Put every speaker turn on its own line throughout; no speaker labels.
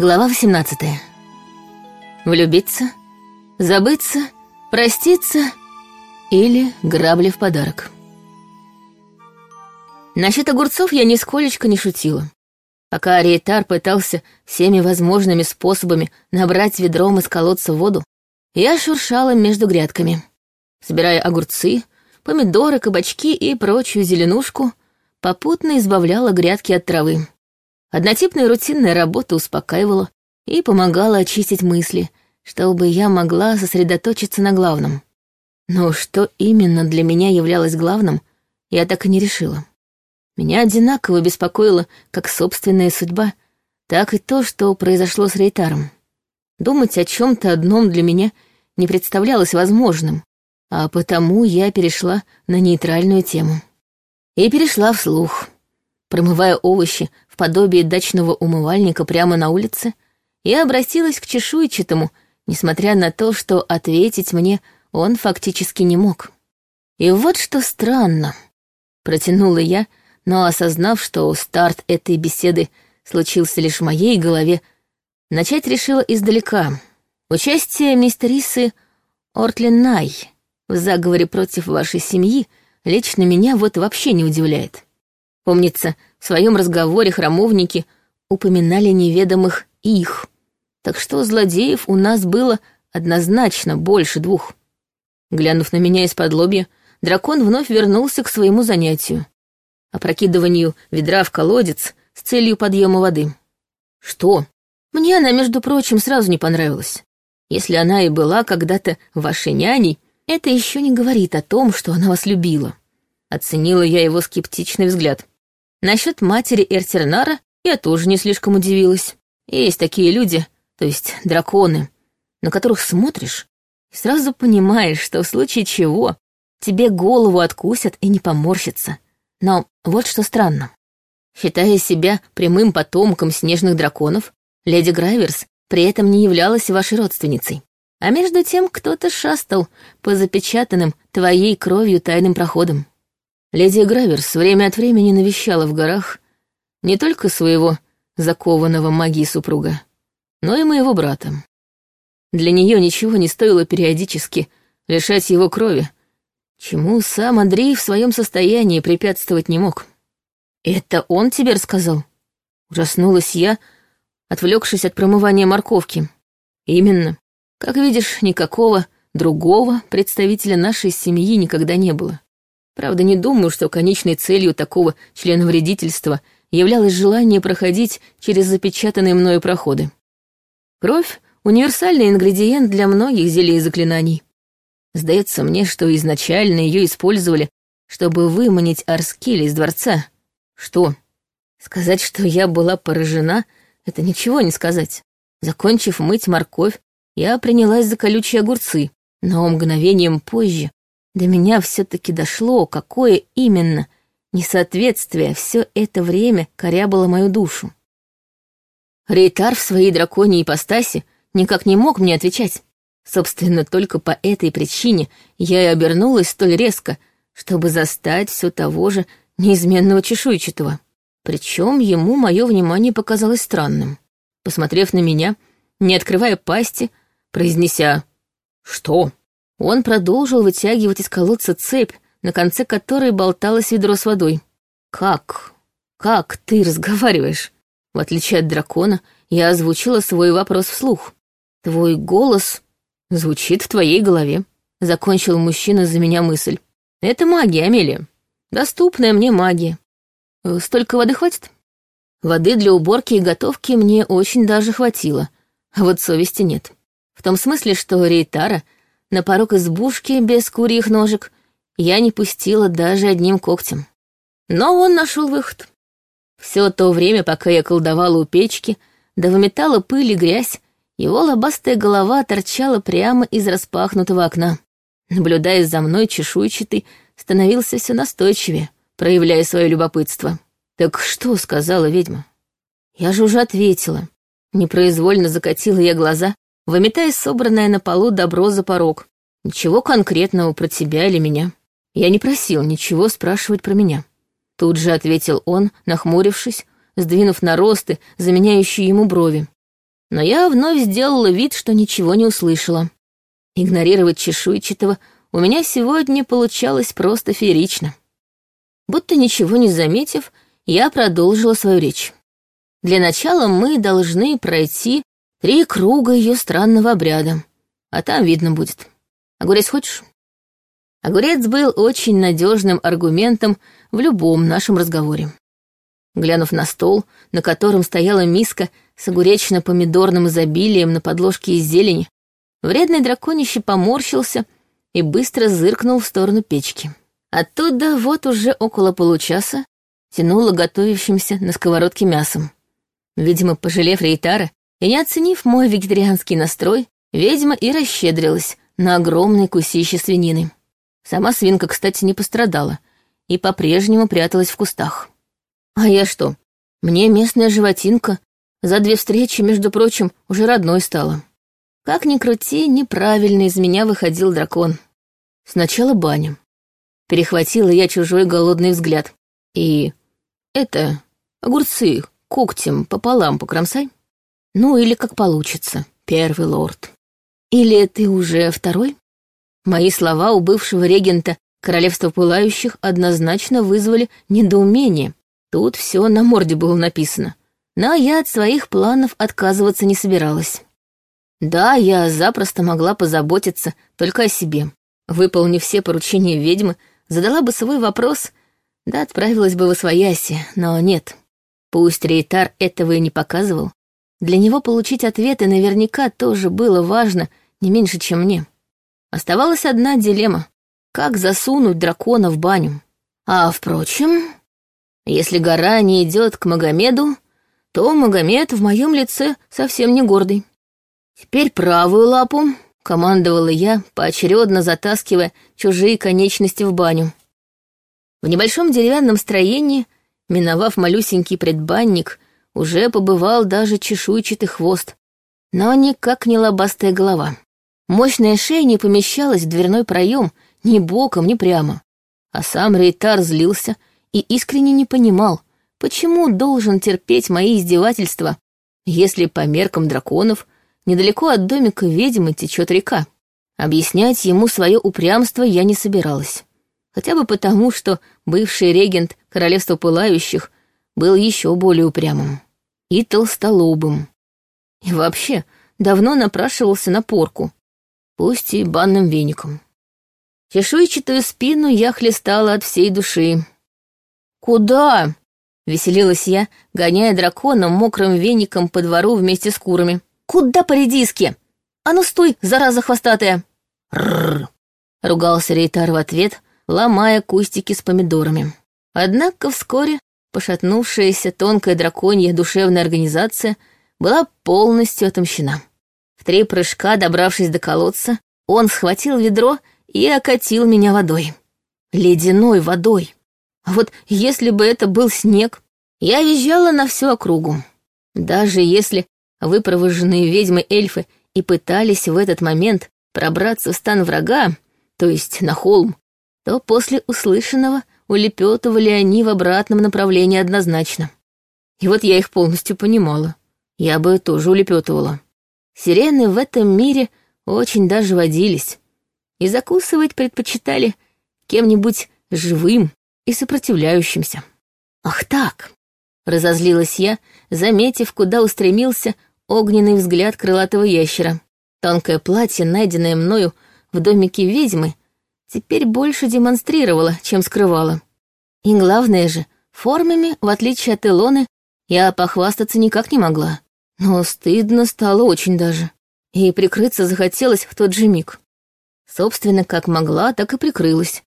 Глава 18. Влюбиться, забыться, проститься или грабли в подарок. Насчет огурцов я нисколечко не шутила. Пока Ариетар пытался всеми возможными способами набрать ведром из колодца воду, я шуршала между грядками, собирая огурцы, помидоры, кабачки и прочую зеленушку, попутно избавляла грядки от травы. Однотипная рутинная работа успокаивала и помогала очистить мысли, чтобы я могла сосредоточиться на главном. Но что именно для меня являлось главным, я так и не решила. Меня одинаково беспокоило как собственная судьба, так и то, что произошло с Рейтаром. Думать о чем то одном для меня не представлялось возможным, а потому я перешла на нейтральную тему. И перешла вслух. Промывая овощи в подобие дачного умывальника прямо на улице, я обратилась к чешуйчатому, несмотря на то, что ответить мне он фактически не мог. И вот что странно. Протянула я, но осознав, что старт этой беседы случился лишь в моей голове, начать решила издалека. Участие мистерисы Ортлин Най в заговоре против вашей семьи лично меня вот вообще не удивляет. Помнится, в своем разговоре храмовники упоминали неведомых их, так что злодеев у нас было однозначно больше двух. Глянув на меня из-под лобья, дракон вновь вернулся к своему занятию — опрокидыванию ведра в колодец с целью подъема воды. Что? Мне она, между прочим, сразу не понравилась. Если она и была когда-то вашей няней, это еще не говорит о том, что она вас любила. Оценила я его скептичный взгляд. Насчет матери Эртернара я тоже не слишком удивилась. Есть такие люди, то есть драконы, на которых смотришь и сразу понимаешь, что в случае чего тебе голову откусят и не поморщатся. Но вот что странно. Считая себя прямым потомком снежных драконов, леди Грайверс при этом не являлась вашей родственницей. А между тем кто-то шастал по запечатанным твоей кровью тайным проходам. Леди Граверс время от времени навещала в горах не только своего закованного магии супруга, но и моего брата. Для нее ничего не стоило периодически лишать его крови, чему сам Андрей в своем состоянии препятствовать не мог. «Это он тебе рассказал?» Ужаснулась я, отвлекшись от промывания морковки. «Именно. Как видишь, никакого другого представителя нашей семьи никогда не было. Правда, не думаю, что конечной целью такого члена вредительства являлось желание проходить через запечатанные мною проходы. Кровь — универсальный ингредиент для многих зелий и заклинаний. Сдается мне, что изначально ее использовали, чтобы выманить Арскель из дворца. Что? Сказать, что я была поражена, это ничего не сказать. Закончив мыть морковь, я принялась за колючие огурцы, но мгновением позже до меня все-таки дошло, какое именно несоответствие все это время корябало мою душу. Рейтар в своей драконьей ипостаси никак не мог мне отвечать. Собственно, только по этой причине я и обернулась столь резко, чтобы застать все того же неизменного чешуйчатого. Причем ему мое внимание показалось странным. Посмотрев на меня, не открывая пасти, произнеся «Что?», он продолжил вытягивать из колодца цепь, на конце которой болталось ведро с водой. «Как? Как ты разговариваешь?» В отличие от дракона, я озвучила свой вопрос вслух. «Твой голос звучит в твоей голове», — закончил мужчина за меня мысль. «Это магия, Амелия. Доступная мне магия. Э, столько воды хватит?» Воды для уборки и готовки мне очень даже хватило, а вот совести нет. В том смысле, что Рейтара — на порог избушки без курьих ножек я не пустила даже одним когтем. Но он нашел выход. Все то время, пока я колдовала у печки, да выметала пыль и грязь, его лобастая голова торчала прямо из распахнутого окна. Наблюдая за мной, чешуйчатый становился все настойчивее, проявляя свое любопытство. «Так что?» — сказала ведьма. «Я же уже ответила». Непроизвольно закатила я глаза выметая собранное на полу добро за порог. Ничего конкретного про тебя или меня. Я не просил ничего спрашивать про меня. Тут же ответил он, нахмурившись, сдвинув наросты, заменяющие ему брови. Но я вновь сделала вид, что ничего не услышала. Игнорировать чешуйчатого у меня сегодня получалось просто феерично. Будто ничего не заметив, я продолжила свою речь. Для начала мы должны пройти три круга ее странного обряда, а там видно будет. Огурец хочешь? Огурец был очень надежным аргументом в любом нашем разговоре. Глянув на стол, на котором стояла миска с огуречно-помидорным изобилием на подложке из зелени, вредный драконище поморщился и быстро зыркнул в сторону печки. Оттуда вот уже около получаса тянуло готовящимся на сковородке мясом. Видимо, пожалев Рейтара и не оценив мой вегетарианский настрой, ведьма и расщедрилась на огромные кусище свинины. Сама свинка, кстати, не пострадала и по-прежнему пряталась в кустах. А я что? Мне местная животинка за две встречи, между прочим, уже родной стала. Как ни крути, неправильно из меня выходил дракон. Сначала баня. Перехватила я чужой голодный взгляд. И это, огурцы, когтем пополам покромсай. Ну, или как получится, первый лорд. Или ты уже второй? Мои слова у бывшего регента Королевства Пылающих однозначно вызвали недоумение. Тут все на морде было написано. Но я от своих планов отказываться не собиралась. Да, я запросто могла позаботиться только о себе. Выполнив все поручения ведьмы, задала бы свой вопрос, да отправилась бы в Освояси, но нет. Пусть Рейтар этого и не показывал, для него получить ответы наверняка тоже было важно не меньше, чем мне. Оставалась одна дилемма — как засунуть дракона в баню. А, впрочем, если гора не идет к Магомеду, то Магомед в моем лице совсем не гордый. Теперь правую лапу, — командовала я, поочередно затаскивая чужие конечности в баню. В небольшом деревянном строении, миновав малюсенький предбанник, уже побывал даже чешуйчатый хвост, но никак не лобастая голова. Мощная шея не помещалась в дверной проем ни боком, ни прямо. А сам Рейтар злился и искренне не понимал, почему должен терпеть мои издевательства, если по меркам драконов Недалеко от домика ведьмы течет река. Объяснять ему свое упрямство я не собиралась. Хотя бы потому, что бывший регент Королевства Пылающих был еще более упрямым. И толстолобым. И вообще, давно напрашивался на порку. Пусть и банным веником. Чешуйчатую спину я хлестала от всей души. «Куда?» — веселилась я, гоняя дракона мокрым веником по двору вместе с курами. Куда по редиске? А ну стой, зараза хвостатая!» «Рррр!» — ругался Рейтар в ответ, ломая кустики с помидорами. Однако вскоре пошатнувшаяся тонкая драконья душевная организация была полностью отомщена. В три прыжка, добравшись до колодца, он схватил ведро и окатил меня водой. Ледяной водой. А вот если бы это был снег, я визжала на всю округу. Даже если выпровоженные ведьмы эльфы и пытались в этот момент пробраться в стан врага, то есть на холм, то после услышанного улепетывали они в обратном направлении однозначно. И вот я их полностью понимала. Я бы тоже улепетывала. Сирены в этом мире очень даже водились. И закусывать предпочитали кем-нибудь живым и сопротивляющимся. «Ах так!» — разозлилась я, заметив, куда устремился огненный взгляд крылатого ящера. Тонкое платье, найденное мною в домике ведьмы, теперь больше демонстрировало, чем скрывало. И главное же, формами, в отличие от Илоны, я похвастаться никак не могла. Но стыдно стало очень даже. И прикрыться захотелось в тот же миг. Собственно, как могла, так и прикрылась,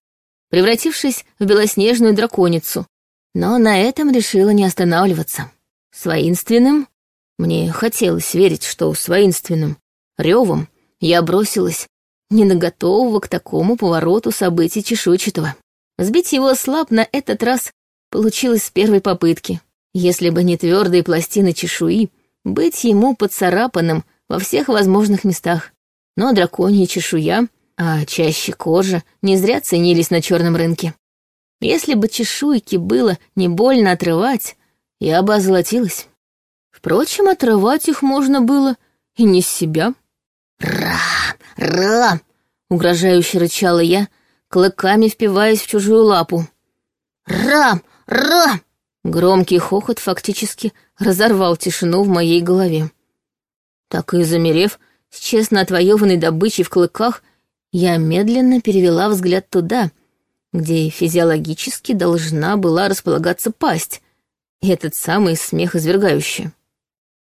превратившись в белоснежную драконицу. Но на этом решила не останавливаться. С воинственным, мне хотелось верить, что с воинственным ревом я бросилась не на готового к такому повороту событий чешуйчатого. Сбить его слаб на этот раз получилось с первой попытки. Если бы не твердые пластины чешуи, быть ему поцарапанным во всех возможных местах. Но драконья чешуя, а чаще кожа, не зря ценились на черном рынке. Если бы чешуйки было не больно отрывать, я бы озолотилась. Впрочем, отрывать их можно было и не с себя.
«Ра! Ра!»
— угрожающе рычала я, клыками впиваясь в чужую лапу.
«Рам! Рам!»
Громкий хохот фактически разорвал тишину в моей голове. Так и замерев, с честно отвоеванной добычей в клыках, я медленно перевела взгляд туда, где физиологически должна была располагаться пасть, и этот самый смех извергающий.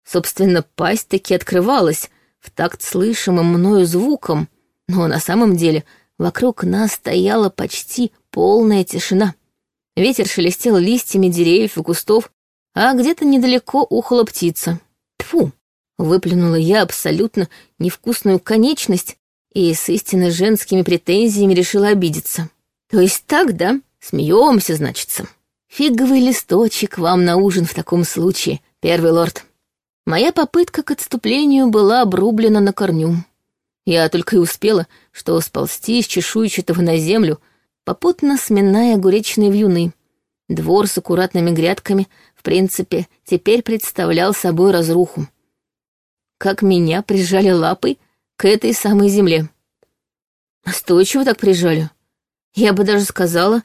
Собственно, пасть таки открывалась в такт слышимым мною звуком, но на самом деле вокруг нас стояла почти полная тишина. Ветер шелестел листьями деревьев и кустов, а где-то недалеко ухала птица. Тфу! Выплюнула я абсолютно невкусную конечность и с истинно женскими претензиями решила обидеться. То есть так, да? Смеемся, значится. Фиговый листочек вам на ужин в таком случае, первый лорд. Моя попытка к отступлению была обрублена на корню. Я только и успела, что сползти с чешуйчатого на землю, попутно сминая огуречные вьюны. Двор с аккуратными грядками, в принципе, теперь представлял собой разруху. Как меня прижали лапой к этой самой земле. Настойчиво так прижали. Я бы даже сказала,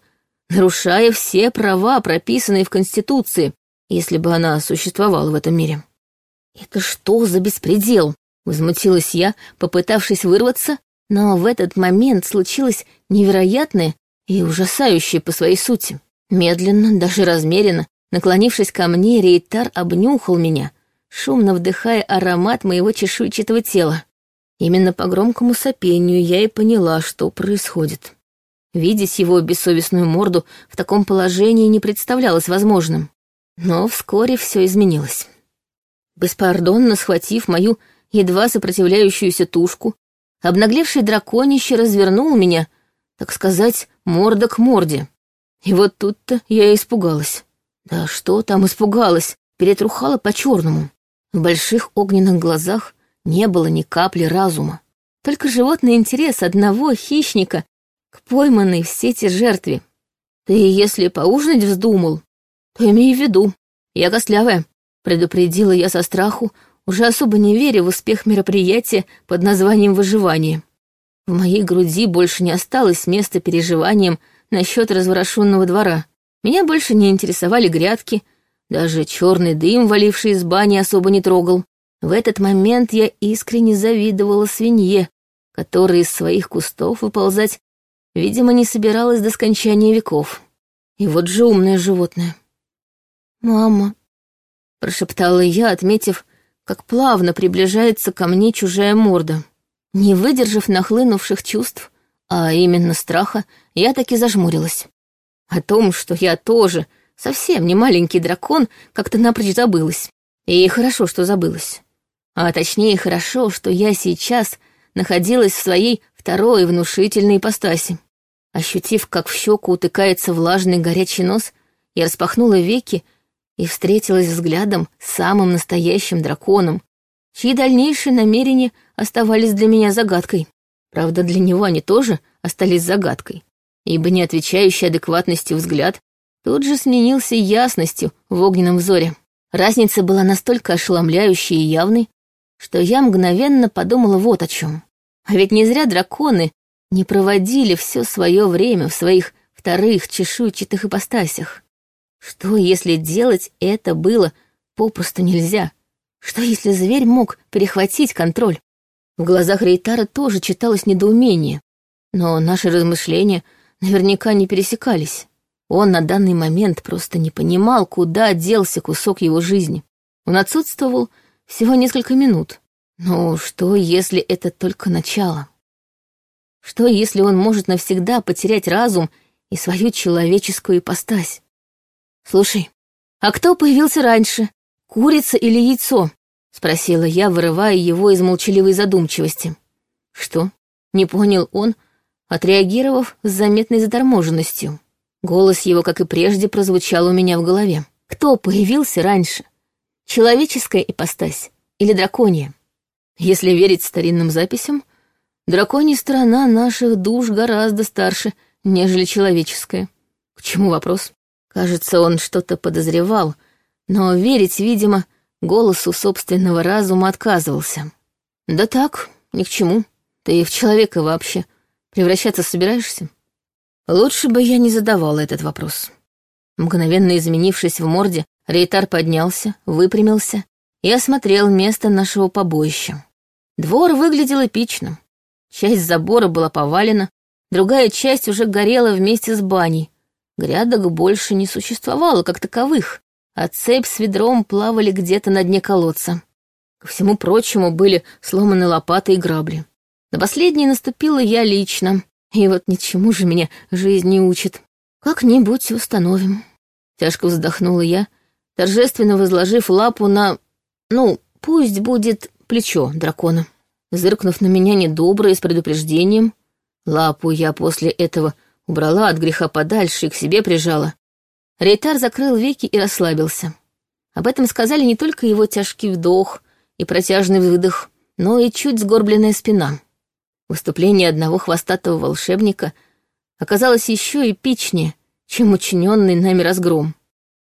нарушая все права, прописанные в Конституции, если бы она существовала в этом мире. «Это что за беспредел?» — возмутилась я, попытавшись вырваться, но в этот момент случилось невероятное и ужасающее по своей сути. Медленно, даже размеренно, наклонившись ко мне, Рейтар обнюхал меня, шумно вдыхая аромат моего чешуйчатого тела. Именно по громкому сопению я и поняла, что происходит. Видеть его бессовестную морду в таком положении не представлялось возможным. Но вскоре все изменилось. Беспардонно схватив мою едва сопротивляющуюся тушку, обнаглевший драконище развернул меня, так сказать, морда к морде. И вот тут-то я испугалась. Да что там испугалась, перетрухала по-черному. В больших огненных глазах не было ни капли разума. Только животный интерес одного хищника к пойманной в сети жертве. Ты, если поужинать вздумал, то имей в виду, я костлявая, предупредила я со страху, уже особо не веря в успех мероприятия под названием «Выживание». В моей груди больше не осталось места переживаниям насчет разворошенного двора. Меня больше не интересовали грядки, даже черный дым, валивший из бани, особо не трогал. В этот момент я искренне завидовала свинье, которая из своих кустов выползать, видимо, не собиралась до скончания веков. И вот же умное животное. «Мама», — прошептала я, отметив, как плавно приближается ко мне чужая морда. Не выдержав нахлынувших чувств, а именно страха, я таки зажмурилась. О том, что я тоже совсем не маленький дракон, как-то напрочь забылась. И хорошо, что забылась. А точнее, хорошо, что я сейчас находилась в своей второй внушительной ипостаси. Ощутив, как в щеку утыкается влажный горячий нос, я распахнула веки и встретилась взглядом с самым настоящим драконом, чьи дальнейшие намерения оставались для меня загадкой. Правда, для него они тоже остались загадкой, ибо не отвечающий адекватностью взгляд тут же сменился ясностью в огненном взоре. Разница была настолько ошеломляющей и явной, что я мгновенно подумала вот о чем. А ведь не зря драконы не проводили все свое время в своих вторых чешуйчатых ипостасях. Что, если делать это было попросту нельзя? Что, если зверь мог перехватить контроль? В глазах Рейтара тоже читалось недоумение, но наши размышления наверняка не пересекались. Он на данный момент просто не понимал, куда делся кусок его жизни. Он отсутствовал всего несколько минут. Но что, если это только начало? Что, если он может навсегда потерять разум и свою человеческую ипостась? Слушай, а кто появился раньше, курица или яйцо? — спросила я, вырывая его из молчаливой задумчивости. «Что?» — не понял он, отреагировав с заметной заторможенностью. Голос его, как и прежде, прозвучал у меня в голове. «Кто появился раньше? Человеческая ипостась или драконья?» Если верить старинным записям, драконья сторона наших душ гораздо старше, нежели человеческая. К чему вопрос? Кажется, он что-то подозревал, но верить, видимо, голосу собственного разума отказывался. «Да так, ни к чему. Ты в человека вообще превращаться собираешься?» Лучше бы я не задавала этот вопрос. Мгновенно изменившись в морде, Рейтар поднялся, выпрямился и осмотрел место нашего побоища. Двор выглядел эпично. Часть забора была повалена, другая часть уже горела вместе с баней. Грядок больше не существовало как таковых, а цепь с ведром плавали где-то на дне колодца. Ко всему прочему были сломаны лопаты и грабли. На последние наступила я лично, и вот ничему же меня жизнь не учит. Как-нибудь установим. Тяжко вздохнула я, торжественно возложив лапу на... Ну, пусть будет плечо дракона. Зыркнув на меня недобро и с предупреждением, лапу я после этого убрала от греха подальше и к себе прижала. Рейтар закрыл веки и расслабился. Об этом сказали не только его тяжкий вдох и протяжный выдох, но и чуть сгорбленная спина. Выступление одного хвостатого волшебника оказалось еще эпичнее, чем учиненный нами разгром.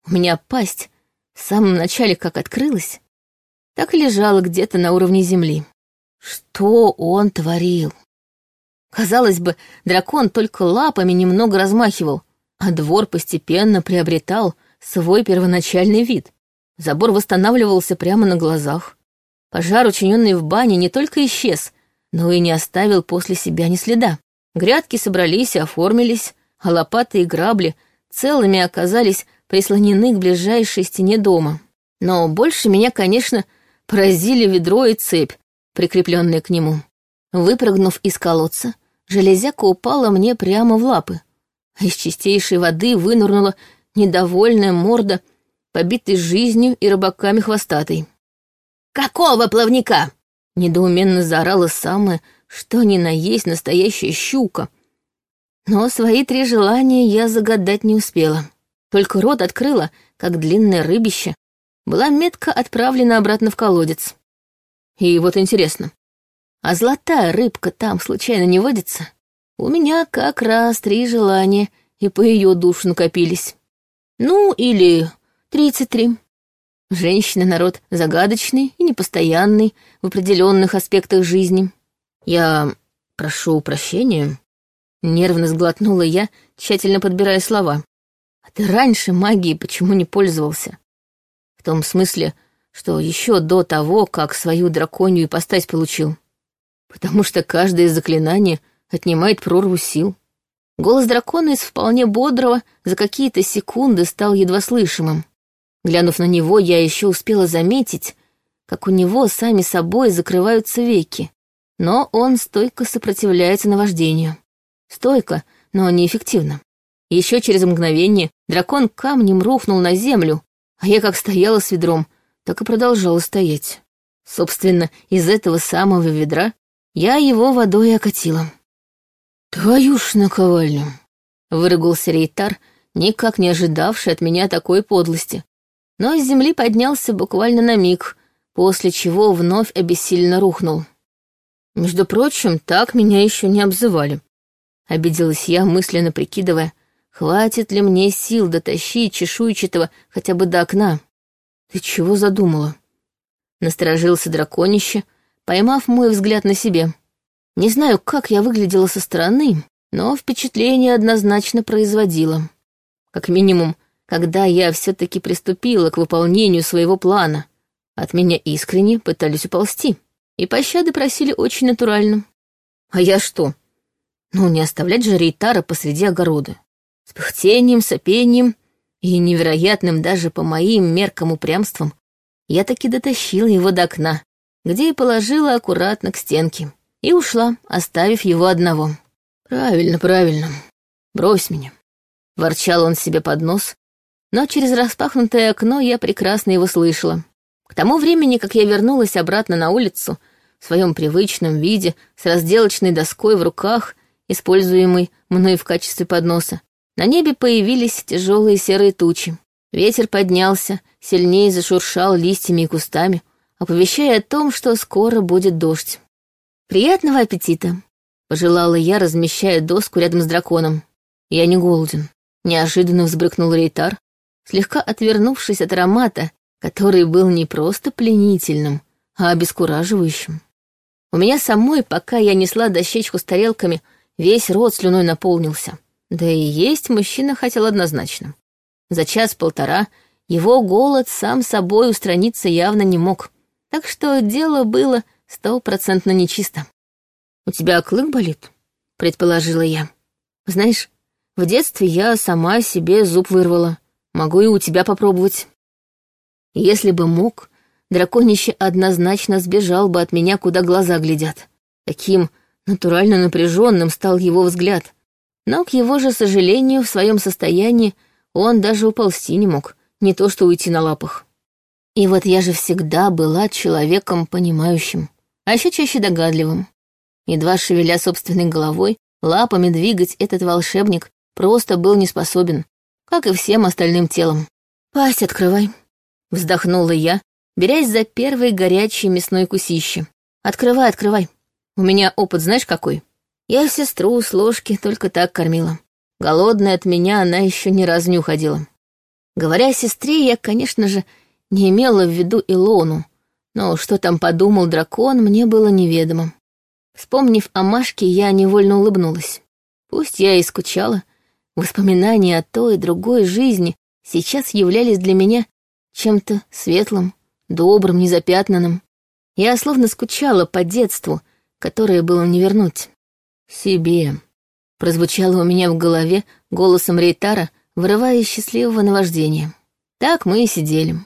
У меня пасть в самом начале как открылась, так и лежала где-то на уровне земли. Что он творил? Казалось бы, дракон только лапами немного размахивал, а двор постепенно приобретал свой первоначальный вид. Забор восстанавливался прямо на глазах. Пожар, учиненный в бане, не только исчез, но и не оставил после себя ни следа. Грядки собрались и оформились, а лопаты и грабли целыми оказались прислонены к ближайшей стене дома. Но больше меня, конечно, поразили ведро и цепь, прикрепленные к нему. Выпрыгнув из колодца, железяка упала мне прямо в лапы. Из чистейшей воды вынырнула недовольная морда, побитой жизнью и рыбаками хвостатой. «Какого плавника?» — недоуменно заорала самая, что ни на есть настоящая щука. Но свои три желания я загадать не успела. Только рот открыла, как длинное рыбище, была метко отправлена обратно в колодец. И вот интересно, а золотая рыбка там случайно не водится? У меня как раз три желания, и по ее душу накопились. Ну, или тридцать три. Женщина — народ загадочный и непостоянный в определенных аспектах жизни. Я прошу прощения. Нервно сглотнула я, тщательно подбирая слова. А ты раньше магией почему не пользовался? В том смысле, что еще до того, как свою драконью ипостась получил. Потому что каждое заклинание отнимает прорву сил. Голос дракона из вполне бодрого за какие-то секунды стал едва слышимым. Глянув на него, я еще успела заметить, как у него сами собой закрываются веки, но он стойко сопротивляется наваждению. Стойко, но неэффективно. Еще через мгновение дракон камнем рухнул на землю, а я как стояла с ведром, так и продолжала стоять. Собственно, из этого самого ведра я его водой окатила. «Твою ж наковальню!» — выругался Рейтар, никак не ожидавший от меня такой подлости. Но с земли поднялся буквально на миг, после чего вновь обессильно рухнул. Между прочим, так меня еще не обзывали. Обиделась я, мысленно прикидывая, Хватит ли мне сил дотащить чешуйчатого хотя бы до окна? Ты чего задумала? Насторожился драконище, поймав мой взгляд на себе. Не знаю, как я выглядела со стороны, но впечатление однозначно производила. Как минимум, когда я все-таки приступила к выполнению своего плана. От меня искренне пытались уползти. И пощады просили очень натурально. А я что? Ну, не оставлять же Рейтара посреди огорода. С пыхтением, сопением и невероятным даже по моим меркам упрямством я таки дотащила его до окна, где и положила аккуратно к стенке, и ушла, оставив его одного. «Правильно, правильно. Брось меня». Ворчал он себе под нос, но через распахнутое окно я прекрасно его слышала. К тому времени, как я вернулась обратно на улицу, в своем привычном виде, с разделочной доской в руках, используемой мной в качестве подноса, на небе появились тяжелые серые тучи. Ветер поднялся, сильнее зашуршал листьями и кустами, оповещая о том, что скоро будет дождь. «Приятного аппетита!» — пожелала я, размещая доску рядом с драконом. «Я не голоден», — неожиданно взбрыкнул Рейтар, слегка отвернувшись от аромата, который был не просто пленительным, а обескураживающим. У меня самой, пока я несла дощечку с тарелками, весь рот слюной наполнился. Да и есть мужчина хотел однозначно. За час-полтора его голод сам собой устраниться явно не мог, так что дело было стопроцентно нечисто. «У тебя клык болит?» — предположила я. «Знаешь, в детстве я сама себе зуб вырвала. Могу и у тебя попробовать». Если бы мог, драконище однозначно сбежал бы от меня, куда глаза глядят. Таким натурально напряженным стал его взгляд. Но, к его же сожалению, в своем состоянии он даже уползти не мог, не то что уйти на лапах. И вот я же всегда была человеком понимающим, а еще чаще догадливым. Едва шевеля собственной головой, лапами двигать этот волшебник просто был не способен, как и всем остальным телом. «Пасть открывай», — вздохнула я, берясь за первый горячий мясной кусище. «Открывай, открывай. У меня опыт знаешь какой? Я сестру с ложки только так кормила. Голодная от меня она еще ни разу не уходила. Говоря о сестре, я, конечно же, не имела в виду Илону, но что там подумал дракон, мне было неведомо. Вспомнив о Машке, я невольно улыбнулась. Пусть я и скучала, воспоминания о той и другой жизни сейчас являлись для меня чем-то светлым, добрым, незапятнанным. Я словно скучала по детству, которое было не вернуть. «Себе», — прозвучало у меня в голове голосом Рейтара, вырывая счастливого наваждения. Так мы и сидели.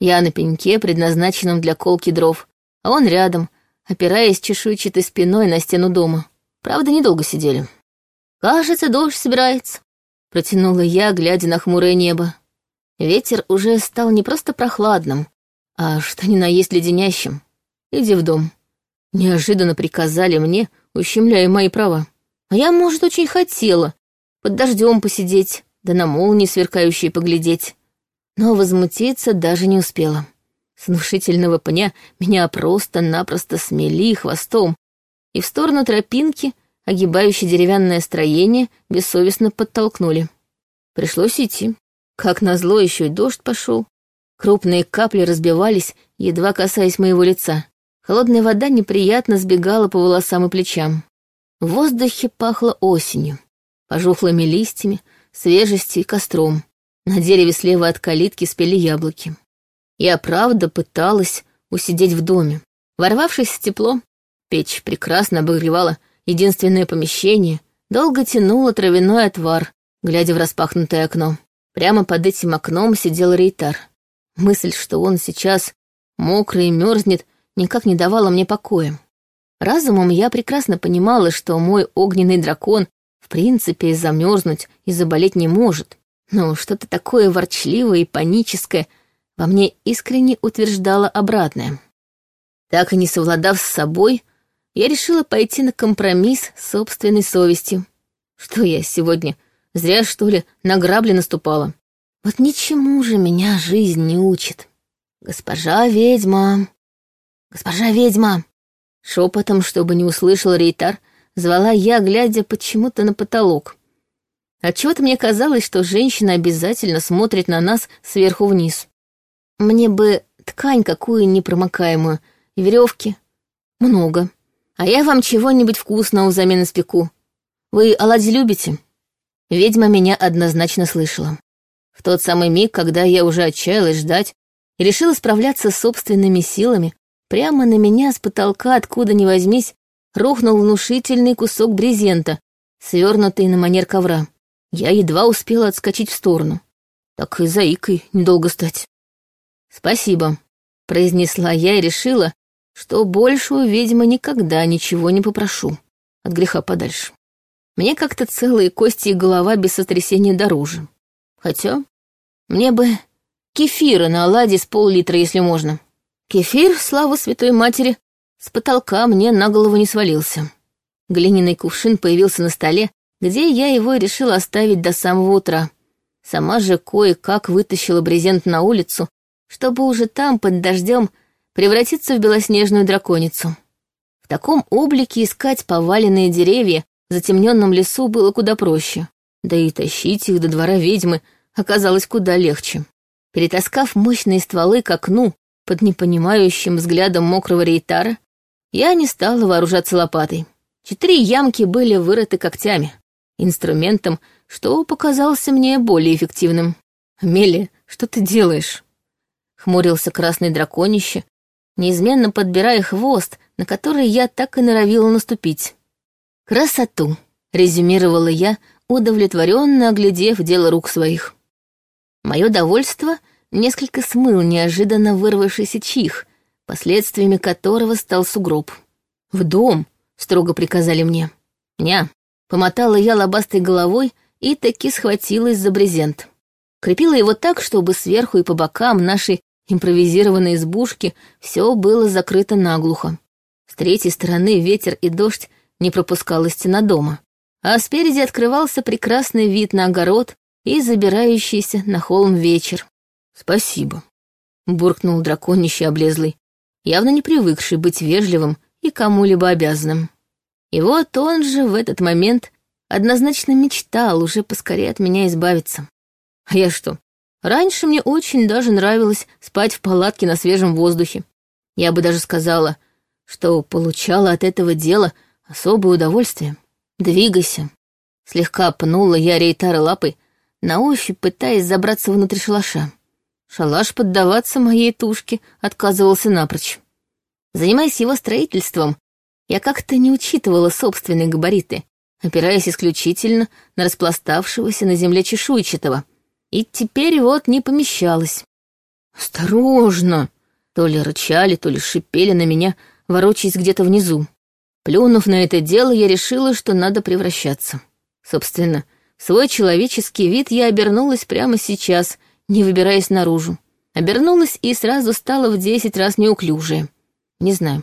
Я на пеньке, предназначенном для колки дров, а он рядом, опираясь чешуйчатой спиной на стену дома. Правда, недолго сидели. «Кажется, дождь собирается», — протянула я, глядя на хмурое небо. Ветер уже стал не просто прохладным, а что ни на есть леденящим. «Иди в дом». Неожиданно приказали мне, ущемляя мои права. А я, может, очень хотела под дождем посидеть, да на молнии сверкающие поглядеть. Но возмутиться даже не успела. С внушительного пня меня просто-напросто смели хвостом, и в сторону тропинки, огибающей деревянное строение, бессовестно подтолкнули. Пришлось идти. Как назло, еще и дождь пошел. Крупные капли разбивались, едва касаясь моего лица. Холодная вода неприятно сбегала по волосам и плечам. В воздухе пахло осенью, пожухлыми листьями, свежестью и костром. На дереве слева от калитки спели яблоки. Я правда пыталась усидеть в доме. Ворвавшись в тепло, печь прекрасно обогревала единственное помещение, долго тянула травяной отвар, глядя в распахнутое окно. Прямо под этим окном сидел Рейтар. Мысль, что он сейчас мокрый и мерзнет, никак не давала мне покоя. Разумом я прекрасно понимала, что мой огненный дракон в принципе замерзнуть и заболеть не может, но что-то такое ворчливое и паническое во мне искренне утверждало обратное. Так и не совладав с собой, я решила пойти на компромисс с собственной совестью. Что я сегодня, зря что ли, на грабли наступала? Вот ничему же меня жизнь не учит. Госпожа ведьма, госпожа ведьма, Шепотом, чтобы не услышал Рейтар, звала я, глядя почему-то на потолок. Отчего-то мне казалось, что женщина обязательно смотрит на нас сверху вниз. Мне бы ткань какую непромокаемую, и веревки. Много. А я вам чего-нибудь вкусного взамен испеку. Вы оладьи любите? Ведьма меня однозначно слышала. В тот самый миг, когда я уже отчаялась ждать и решила справляться с собственными силами, Прямо на меня с потолка, откуда ни возьмись, рухнул внушительный кусок брезента, свернутый на манер ковра. Я едва успела отскочить в сторону. Так и заикой недолго стать. «Спасибо», — произнесла я и решила, что больше у ведьмы никогда ничего не попрошу. От греха подальше. Мне как-то целые кости и голова без сотрясения дороже. Хотя мне бы кефира на оладьи с пол-литра, если можно. Кефир, слава святой матери, с потолка мне на голову не свалился. Глиняный кувшин появился на столе, где я его решила оставить до самого утра. Сама же кое-как вытащила брезент на улицу, чтобы уже там, под дождем, превратиться в белоснежную драконицу. В таком облике искать поваленные деревья в затемненном лесу было куда проще, да и тащить их до двора ведьмы оказалось куда легче. Перетаскав мощные стволы к окну под непонимающим взглядом мокрого рейтара, я не стала вооружаться лопатой. Четыре ямки были вырыты когтями, инструментом, что показался мне более эффективным. «Амелия, что ты делаешь?» Хмурился красный драконище, неизменно подбирая хвост, на который я так и норовила наступить. «Красоту!» — резюмировала я, удовлетворенно оглядев дело рук своих. Мое довольство несколько смыл неожиданно вырвавшийся чих, последствиями которого стал сугроб. «В дом!» — строго приказали мне. «Ня!» — помотала я лобастой головой и таки схватилась за брезент. Крепила его так, чтобы сверху и по бокам нашей импровизированной избушки все было закрыто наглухо. С третьей стороны ветер и дождь не пропускала стена дома, а спереди открывался прекрасный вид на огород и забирающийся на холм вечер. «Спасибо», — буркнул драконище облезлый, явно не привыкший быть вежливым и кому-либо обязанным. И вот он же в этот момент однозначно мечтал уже поскорее от меня избавиться. А я что? Раньше мне очень даже нравилось спать в палатке на свежем воздухе. Я бы даже сказала, что получала от этого дела особое удовольствие. «Двигайся», — слегка пнула я Рейтара лапой, на ощупь пытаясь забраться внутрь шалаша. Шалаш поддаваться моей тушке отказывался напрочь. Занимаясь его строительством, я как-то не учитывала собственные габариты, опираясь исключительно на распластавшегося на земле чешуйчатого. И теперь вот не помещалась. «Осторожно!» То ли рычали, то ли шипели на меня, ворочаясь где-то внизу. Плюнув на это дело, я решила, что надо превращаться. Собственно, свой человеческий вид я обернулась прямо сейчас, не выбираясь наружу. Обернулась и сразу стала в десять раз неуклюжее. Не знаю,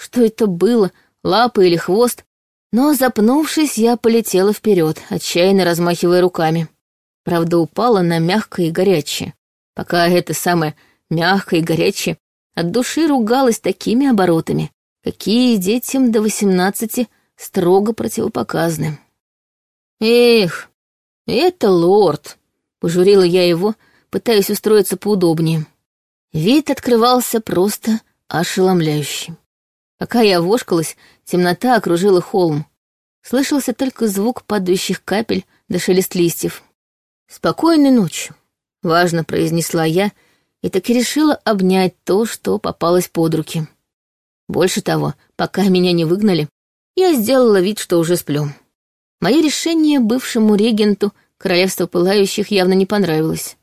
что это было, лапа или хвост, но, запнувшись, я полетела вперед, отчаянно размахивая руками. Правда, упала на мягкое и горячее. Пока это самое мягкое и горячее от души ругалась такими оборотами, какие детям до восемнадцати строго противопоказаны. «Эх, это лорд!» — пожурила я его, пытаясь устроиться поудобнее. Вид открывался просто ошеломляющий. Пока я вошкалась, темнота окружила холм. Слышался только звук падающих капель да шелест листьев. «Спокойной ночью», — важно произнесла я, и таки решила обнять то, что попалось под руки. Больше того, пока меня не выгнали, я сделала вид, что уже сплю. Мое решение бывшему регенту Королевства Пылающих явно не понравилось.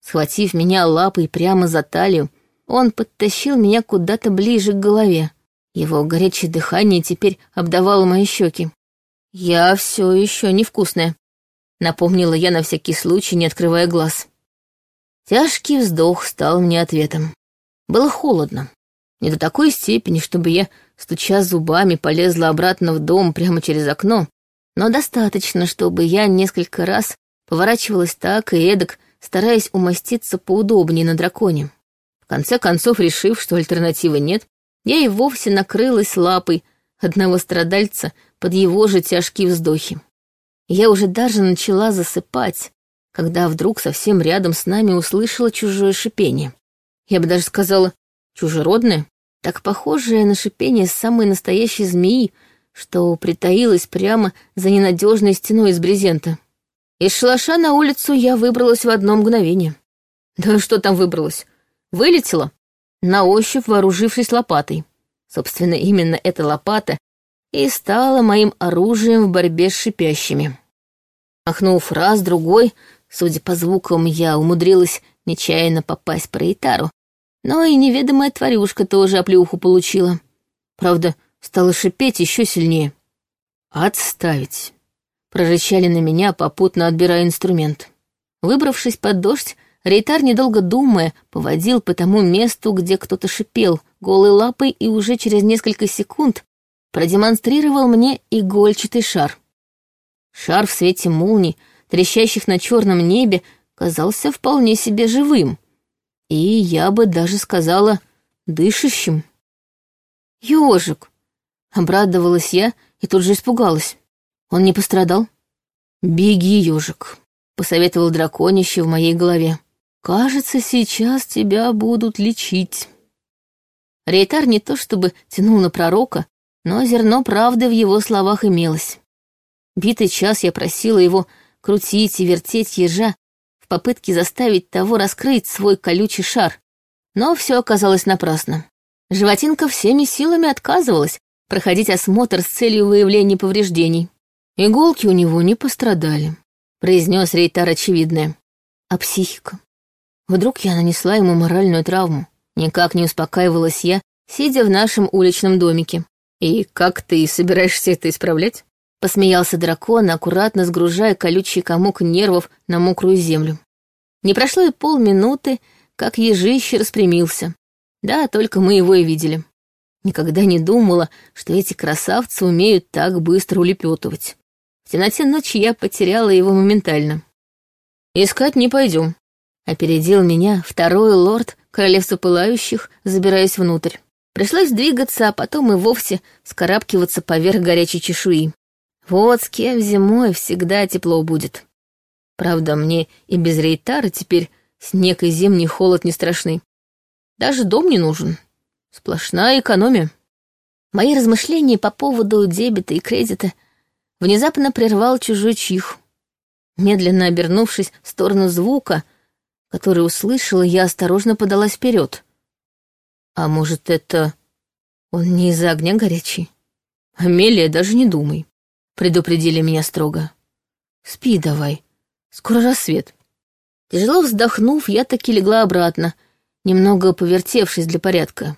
Схватив меня лапой прямо за талию, он подтащил меня куда-то ближе к голове. Его горячее дыхание теперь обдавало мои щеки. «Я все еще невкусная», — напомнила я на всякий случай, не открывая глаз. Тяжкий вздох стал мне ответом. Было холодно. Не до такой степени, чтобы я, стуча зубами, полезла обратно в дом прямо через окно, но достаточно, чтобы я несколько раз поворачивалась так и эдак, стараясь умоститься поудобнее на драконе. В конце концов, решив, что альтернативы нет, я и вовсе накрылась лапой одного страдальца под его же тяжкие вздохи. Я уже даже начала засыпать, когда вдруг совсем рядом с нами услышала чужое шипение. Я бы даже сказала, чужеродное, так похожее на шипение самой настоящей змеи, что притаилась прямо за ненадежной стеной из брезента. Из шалаша на улицу я выбралась в одно мгновение. Да что там выбралась? Вылетела, на ощупь вооружившись лопатой. Собственно, именно эта лопата и стала моим оружием в борьбе с шипящими. Махнув раз, другой, судя по звукам, я умудрилась нечаянно попасть по Рейтару, но и неведомая тварюшка тоже оплеуху получила. Правда, стала шипеть еще сильнее. «Отставить!» — прорычали на меня, попутно отбирая инструмент. Выбравшись под дождь, Рейтар, недолго думая, поводил по тому месту, где кто-то шипел, голой лапой, и уже через несколько секунд продемонстрировал мне игольчатый шар. Шар в свете молний, трещащих на черном небе, казался вполне себе живым. И я бы даже сказала, дышащим. «Ёжик!» — обрадовалась я и тут же испугалась. Он не пострадал? «Беги, ёжик», — посоветовал драконище в моей голове. Кажется, сейчас тебя будут лечить. Рейтар не то чтобы тянул на пророка, но зерно правды в его словах имелось. Битый час я просила его крутить и вертеть ежа в попытке заставить того раскрыть свой колючий шар, но все оказалось напрасно. Животинка всеми силами отказывалась проходить осмотр с целью выявления повреждений. Иголки у него не пострадали, произнес Рейтар очевидное. А психика? Вдруг я нанесла ему моральную травму? Никак не успокаивалась я, сидя в нашем уличном домике. «И как ты собираешься это исправлять?» Посмеялся дракон, аккуратно сгружая колючий комок нервов на мокрую землю. Не прошло и полминуты, как ежище распрямился. Да, только мы его и видели. Никогда не думала, что эти красавцы умеют так быстро улепетывать. В темноте ночи я потеряла его моментально. «Искать не пойдем», Опередил меня второй лорд королевства пылающих, забираясь внутрь. Пришлось двигаться, а потом и вовсе скарабкиваться поверх горячей чешуи. Вот с кем зимой всегда тепло будет. Правда, мне и без рейтара теперь снег и зимний холод не страшны. Даже дом не нужен. Сплошная экономия. Мои размышления по поводу дебета и кредита внезапно прервал чужой чих. Медленно обернувшись в сторону звука, который услышала, я осторожно подалась вперед. А может, это он не из-за огня горячий? Амелия, даже не думай, предупредили меня строго. Спи давай, скоро рассвет. Тяжело вздохнув, я таки легла обратно, немного повертевшись для порядка.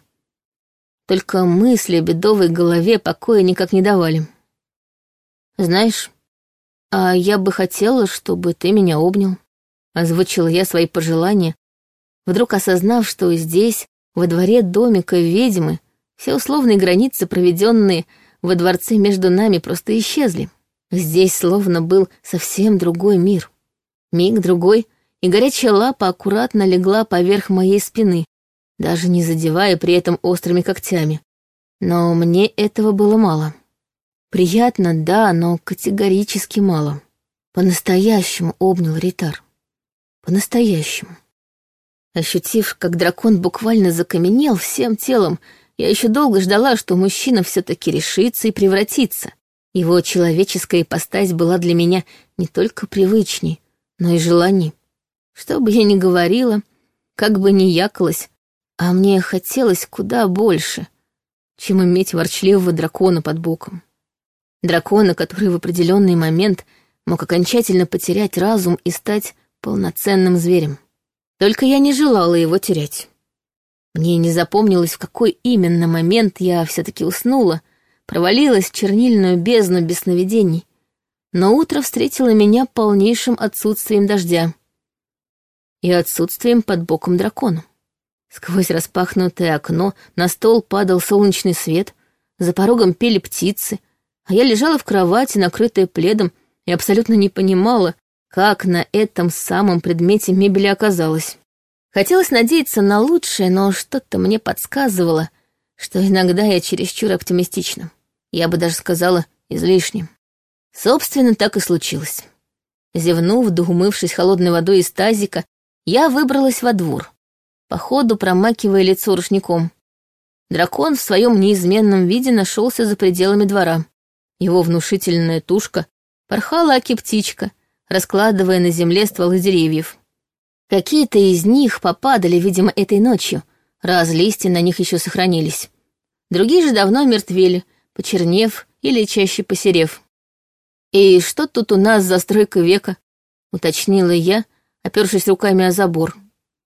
Только мысли о бедовой голове покоя никак не давали. Знаешь, а я бы хотела, чтобы ты меня обнял. Озвучила я свои пожелания, вдруг осознав, что здесь, во дворе домика ведьмы, все условные границы, проведенные во дворце между нами, просто исчезли. Здесь словно был совсем другой мир. Миг другой, и горячая лапа аккуратно легла поверх моей спины, даже не задевая при этом острыми когтями. Но мне этого было мало. Приятно, да, но категорически мало. По-настоящему обнял Ритар. По-настоящему. Ощутив, как дракон буквально закаменел всем телом, я еще долго ждала, что мужчина все-таки решится и превратится. Его человеческая ипостась была для меня не только привычней, но и желаний. Что бы я ни говорила, как бы ни якалась, а мне хотелось куда больше, чем иметь ворчливого дракона под боком. Дракона, который в определенный момент мог окончательно потерять разум и стать полноценным зверем. Только я не желала его терять. Мне не запомнилось, в какой именно момент я все-таки уснула, провалилась в чернильную бездну без сновидений. Но утро встретило меня полнейшим отсутствием дождя и отсутствием под боком дракона. Сквозь распахнутое окно на стол падал солнечный свет, за порогом пели птицы, а я лежала в кровати, накрытая пледом, и абсолютно не понимала, как на этом самом предмете мебели оказалось. Хотелось надеяться на лучшее, но что-то мне подсказывало, что иногда я чересчур оптимистична. Я бы даже сказала, излишне. Собственно, так и случилось. Зевнув, да умывшись холодной водой из тазика, я выбралась во двор, по ходу промакивая лицо рушником. Дракон в своем неизменном виде нашелся за пределами двора. Его внушительная тушка порхала аки-птичка, раскладывая на земле стволы деревьев. Какие-то из них попадали, видимо, этой ночью, раз листья на них еще сохранились. Другие же давно мертвели, почернев или чаще посерев. «И что тут у нас за стройка века?» — уточнила я, опершись руками о забор.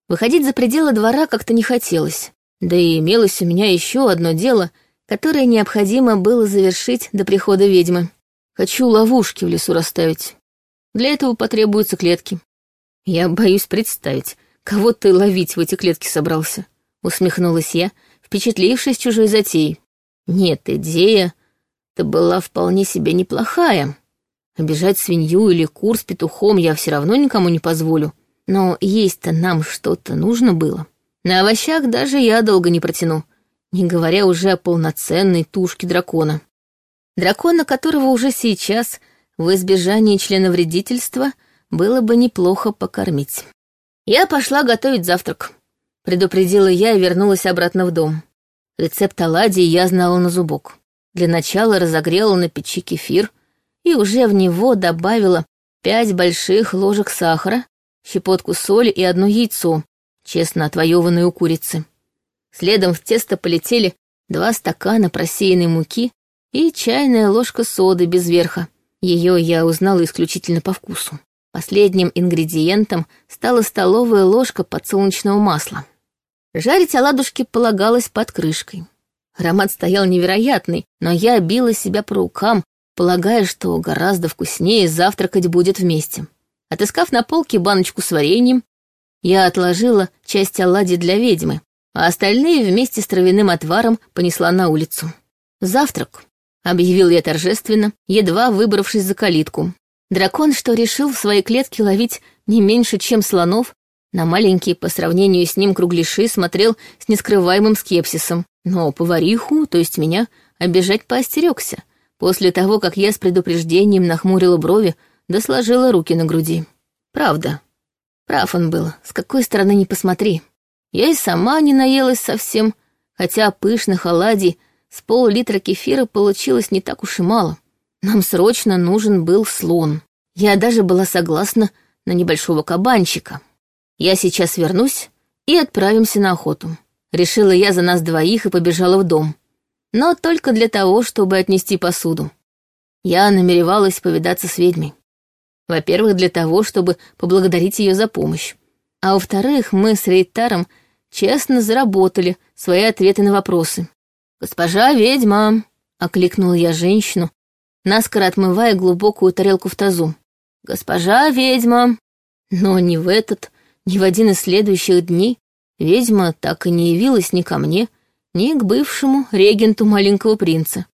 Выходить за пределы двора как-то не хотелось. Да и имелось у меня еще одно дело, которое необходимо было завершить до прихода ведьмы. Хочу ловушки в лесу расставить. Для этого потребуются клетки. Я боюсь представить, кого ты ловить в эти клетки собрался. Усмехнулась я, впечатлившись чужой затеей. Нет, идея-то была вполне себе неплохая. Обижать свинью или кур с петухом я все равно никому не позволю. Но есть-то нам что-то нужно было. На овощах даже я долго не протяну, не говоря уже о полноценной тушке дракона. Дракона, которого уже сейчас в избежании членовредительства было бы неплохо покормить. Я пошла готовить завтрак. Предупредила я и вернулась обратно в дом. Рецепт оладий я знала на зубок. Для начала разогрела на печи кефир и уже в него добавила пять больших ложек сахара, щепотку соли и одно яйцо, честно отвоеванное у курицы. Следом в тесто полетели два стакана просеянной муки и чайная ложка соды без верха. Ее я узнала исключительно по вкусу. Последним ингредиентом стала столовая ложка подсолнечного масла. Жарить оладушки полагалось под крышкой. Аромат стоял невероятный, но я била себя по рукам, полагая, что гораздо вкуснее завтракать будет вместе. Отыскав на полке баночку с вареньем, я отложила часть оладий для ведьмы, а остальные вместе с травяным отваром понесла на улицу. «Завтрак», — объявил я торжественно, едва выбравшись за калитку. Дракон, что решил в своей клетке ловить не меньше, чем слонов, на маленькие по сравнению с ним кругляши смотрел с нескрываемым скепсисом. Но повариху, то есть меня, обижать поостерегся, после того, как я с предупреждением нахмурила брови да сложила руки на груди. Правда. Прав он был, с какой стороны не посмотри. Я и сама не наелась совсем, хотя пышных оладий с пол-литра кефира получилось не так уж и мало. Нам срочно нужен был слон. Я даже была согласна на небольшого кабанчика. Я сейчас вернусь и отправимся на охоту. Решила я за нас двоих и побежала в дом. Но только для того, чтобы отнести посуду. Я намеревалась повидаться с ведьмой. Во-первых, для того, чтобы поблагодарить ее за помощь. А во-вторых, мы с Рейтаром честно заработали свои ответы на вопросы. «Госпожа ведьма!» — окликнула я женщину, наскоро отмывая глубокую тарелку в тазу. «Госпожа ведьма!» Но ни в этот, ни в один из следующих дней ведьма так и не явилась ни ко мне, ни к бывшему регенту маленького принца.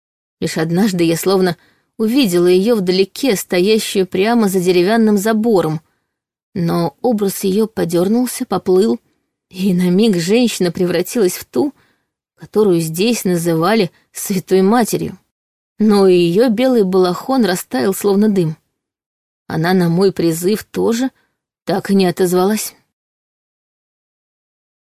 Лишь однажды я словно увидела ее вдалеке, стоящую прямо за деревянным забором, но образ ее подернулся, поплыл, и на миг женщина превратилась в ту, которую здесь называли Святой Матерью но и ее белый балахон растаял, словно дым. Она на мой призыв тоже так и не отозвалась.